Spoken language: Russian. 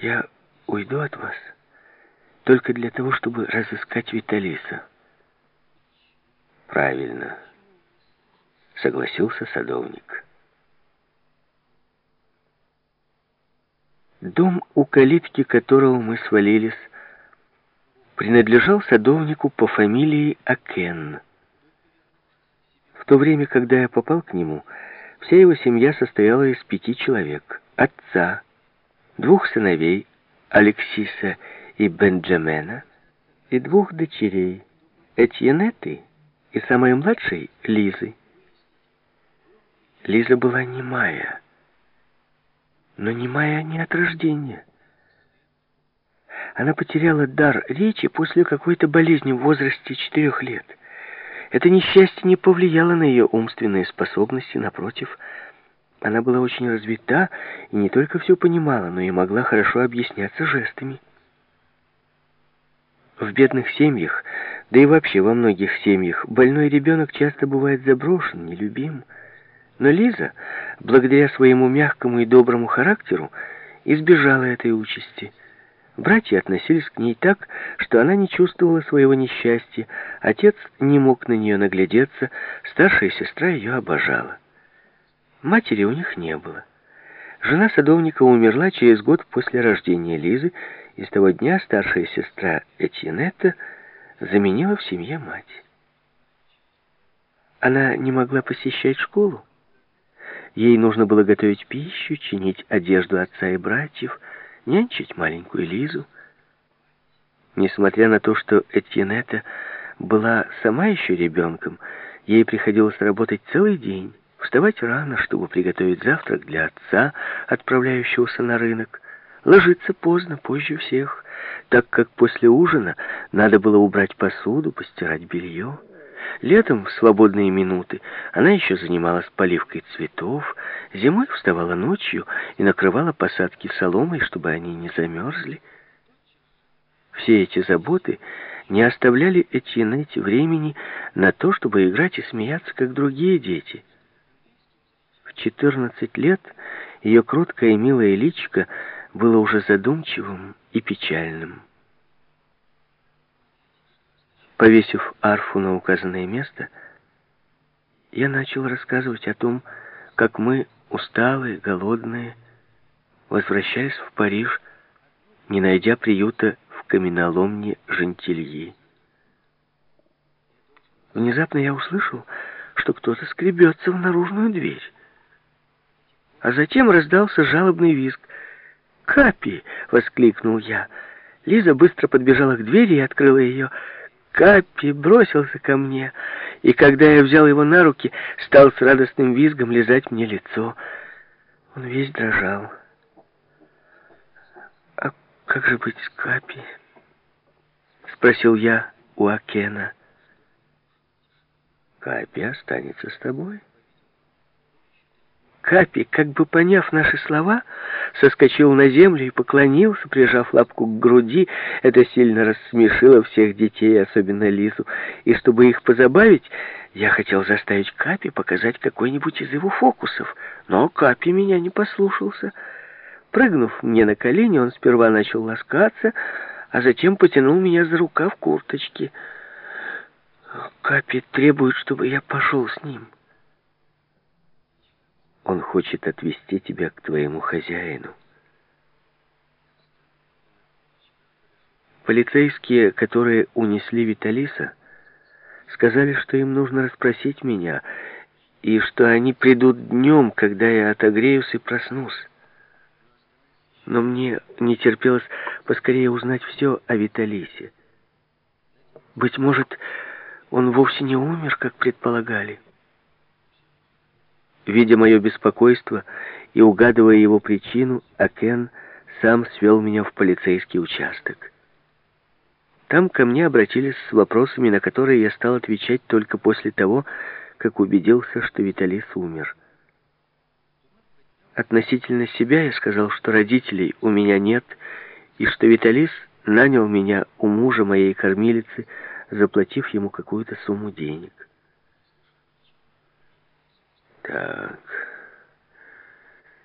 Я уйду от вас только для того, чтобы разыскать Виталиса. Правильно, согласился садовник. Дом, у калитки которого мы свалились, принадлежал садовнику по фамилии Акен. В то время, когда я попал к нему, вся его семья состояла из пяти человек. Отца, двух сыновей, Алексиса и Бенджамена, и двух дочерей, Этьенеты и самой младшей Лизы. Лиза была немая, но немая не от рождения. Она потеряла дар речи после какой-то болезни в возрасте четырех лет. Это несчастье не повлияло на ее умственные способности, напротив, она была очень развита и не только все понимала, но и могла хорошо объясняться жестами. В бедных семьях, да и вообще во многих семьях, больной ребенок часто бывает заброшен, нелюбим. Но Лиза, благодаря своему мягкому и доброму характеру, избежала этой участи. Братья относились к ней так, что она не чувствовала своего несчастья, отец не мог на нее наглядеться, старшая сестра ее обожала. Матери у них не было. Жена садовника умерла через год после рождения Лизы, и с того дня старшая сестра Этьенетта заменила в семье мать. Она не могла посещать школу. Ей нужно было готовить пищу, чинить одежду отца и братьев, нянчить маленькую Лизу. Несмотря на то, что Этьенетта была сама еще ребенком, ей приходилось работать целый день, вставать рано, чтобы приготовить завтрак для отца, отправляющегося на рынок, ложиться поздно, позже всех, так как после ужина надо было убрать посуду, постирать белье. Летом, в свободные минуты, она еще занималась поливкой цветов, зимой вставала ночью и накрывала посадки соломой, чтобы они не замерзли. Все эти заботы не оставляли Этьенете времени на то, чтобы играть и смеяться, как другие дети. В 14 лет ее кроткое и милое личико было уже задумчивым и печальным. Повесив арфу на указанное место, я начал рассказывать о том, как мы, усталые, голодные, возвращались в Париж, не найдя приюта в каменоломне Жентильи. Внезапно я услышал, что кто-то скребется в наружную дверь. А затем раздался жалобный визг. «Капи!» — воскликнул я. Лиза быстро подбежала к двери и открыла ее. Капи бросился ко мне, и когда я взял его на руки, стал с радостным визгом лизать мне лицо. Он весь дрожал. «А как же быть с Капи?» — спросил я у Акена. «Капи останется с тобой». Капи, как бы поняв наши слова, соскочил на землю и поклонился, прижав лапку к груди. Это сильно рассмешило всех детей, особенно Лизу. И чтобы их позабавить, я хотел заставить Капи показать какой-нибудь из его фокусов. Но Капи меня не послушался. Прыгнув мне на колени, он сперва начал ласкаться, а затем потянул меня за рукав курточки. Капи требует, чтобы я пошел с ним. Он хочет отвести тебя к твоему хозяину. Полицейские, которые унесли Виталиса, сказали, что им нужно расспросить меня, и что они придут днем, когда я отогреюсь и проснусь. Но мне не терпелось поскорее узнать все о Виталисе. Быть может, он вовсе не умер, как предполагали. Видя мое беспокойство и угадывая его причину, Акен сам свел меня в полицейский участок. Там ко мне обратились с вопросами, на которые я стал отвечать только после того, как убедился, что Виталис умер. Относительно себя я сказал, что родителей у меня нет, и что Виталис нанял меня у мужа моей кормилицы, заплатив ему какую-то сумму денег. Так,